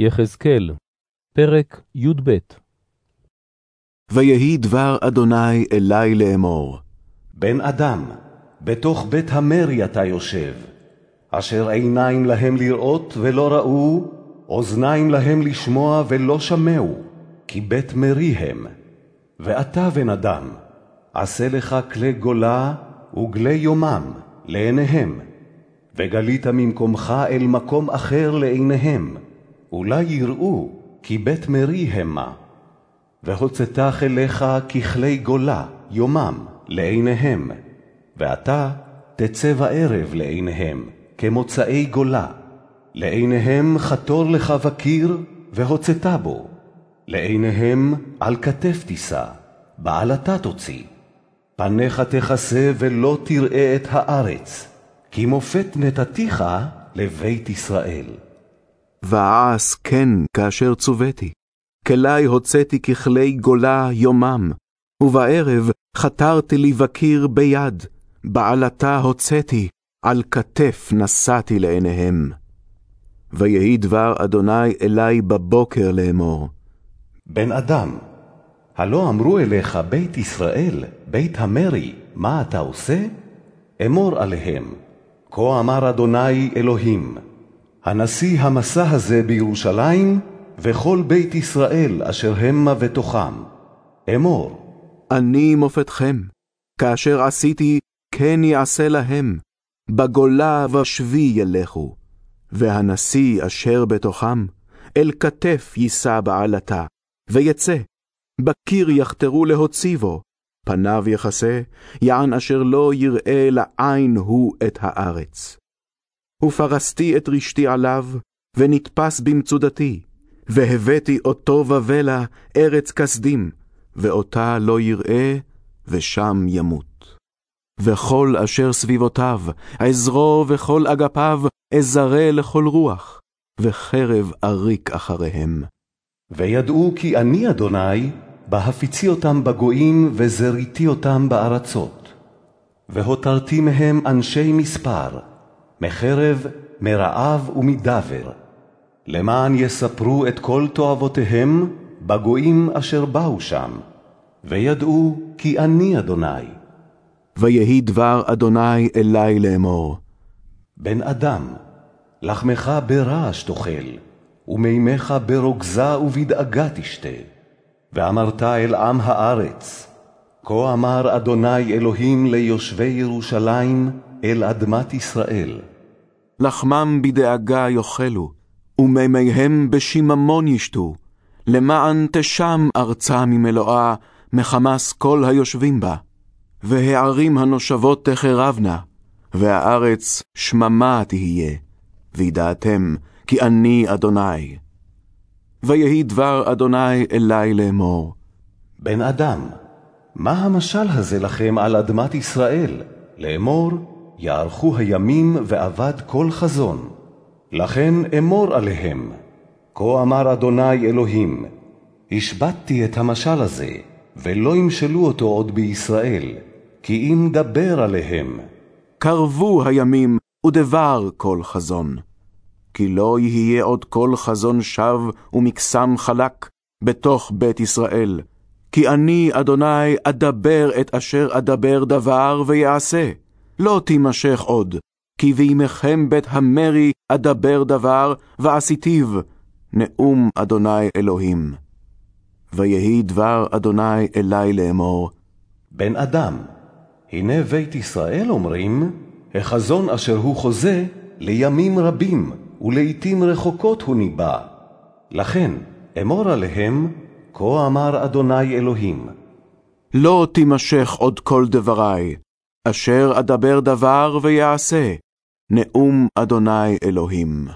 יחזקאל, פרק י"ב ויהי דבר אדוני אלי לאמור. בן אדם, בתוך בית המרי אתה יושב, אשר עיניים להם לראות ולא ראו, אוזניים להם לשמוע ולא שמעו, כי בית מרי הם. ואתה, בן אדם, עשה לך כלי גולה וגלי יומם לעיניהם, וגלית ממקומך אל מקום אחר לעיניהם, אולי יראו כי בית מרי המה. והוצאת אליך ככלי גולה יומם לעיניהם, ואתה תצא בערב לעיניהם, כמוצאי גולה. לעיניהם חתור לך בקיר, והוצאת בו. לעיניהם על כתף תישא, בעלתה תוציא. פניך תכסה ולא תראה את הארץ, כי מופת נתתיך לבית ישראל. ואעש כן כאשר צוויתי. כלי הוצאתי ככלי גולה יומם, ובערב חתרתי לי בקיר ביד, בעלתה הוצאתי, על כתף נשאתי לעיניהם. ויהי דבר אדוני אלי בבוקר לאמור. בן אדם, הלא אמרו אליך בית ישראל, בית המרי, מה אתה עושה? אמור עליהם, כה אמר אדוני אלוהים, הנשיא המסע הזה בירושלים, וכל בית ישראל אשר המה בתוכם. אמור, אני מופתכם, כאשר עשיתי כן יעשה להם, בגולה ושבי ילכו, והנשיא אשר בתוכם, אל כתף יישא בעלתה, ויצא, בקיר יחתרו להוציבו, פניו יכסה, יען אשר לא יראה לעין הוא את הארץ. ופרסתי את רשתי עליו, ונתפס במצודתי, והבאתי אותו בבלה ארץ כסדים, ואותה לא יראה, ושם ימות. וכל אשר סביבותיו, עזרו וכל אגפיו, אזרה לכל רוח, וחרב אריק אחריהם. וידעו כי אני אדוני, בהפיצי אותם בגויים, וזריתי אותם בארצות. והותרתי מהם אנשי מספר, מחרב, מרעב ומדבר, למען יספרו את כל תועבותיהם בגויים אשר באו שם, וידעו כי אני אדוני. ויהי דבר אדוני אלי לאמור. בן אדם, לחמך ברעש תאכל, ומימיך ברוגזה ובדאגה תשתה. ואמרת אל עם הארץ, כה אמר אדוני אלוהים ליושבי ירושלים, אל אדמת ישראל. לחמם בדאגה יאכלו, ומימיהם בשיממון ישתו, למען תשם ארצה ממלואה, מחמס כל היושבים בה. והערים הנושבות תחרבנה, והארץ שממה תהיה, וידעתם כי אני אדוני. ויהי דבר אדוני אלי לאמור. בן אדם, מה המשל הזה לכם על אדמת ישראל? לאמור, יארכו הימים ואבד כל חזון. לכן אמור עליהם, כה אמר אדוני אלוהים, השבתתי את המשל הזה, ולא ימשלו אותו עוד בישראל, כי אם דבר עליהם. קרבו הימים, ודבר כל חזון. כי לא יהיה עוד כל חזון שווא ומקסם חלק בתוך בית ישראל. כי אני, אדוני, אדבר את אשר אדבר דבר ויעשה. לא תימשך עוד, כי בימיכם בית המרי אדבר דבר, ועשיתיו, נאום אדוני אלוהים. ויהי דבר אדוני אלי לאמור, בן אדם, הנה בית ישראל אומרים, החזון אשר הוא חוזה לימים רבים, ולעתים רחוקות הוא ניבא. לכן, אמור עליהם, כה אמר אדוני אלוהים. לא תימשך עוד כל דברי, אשר אדבר דבר ויעשה, נאום אדוני אלוהים.